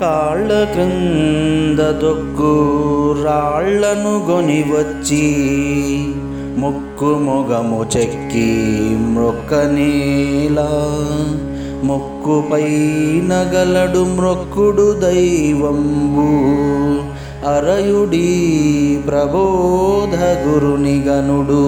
కాళ్ళ క్రింద దొక్కు రాళ్ళను గొని వచ్చి ముక్కు మొగము చెక్కి మ్రొక్కనేలా ముక్కుపై నగలడు మ్రొక్కుడు దైవంబు. అరయుడి ప్రబోధ గురునిగనుడు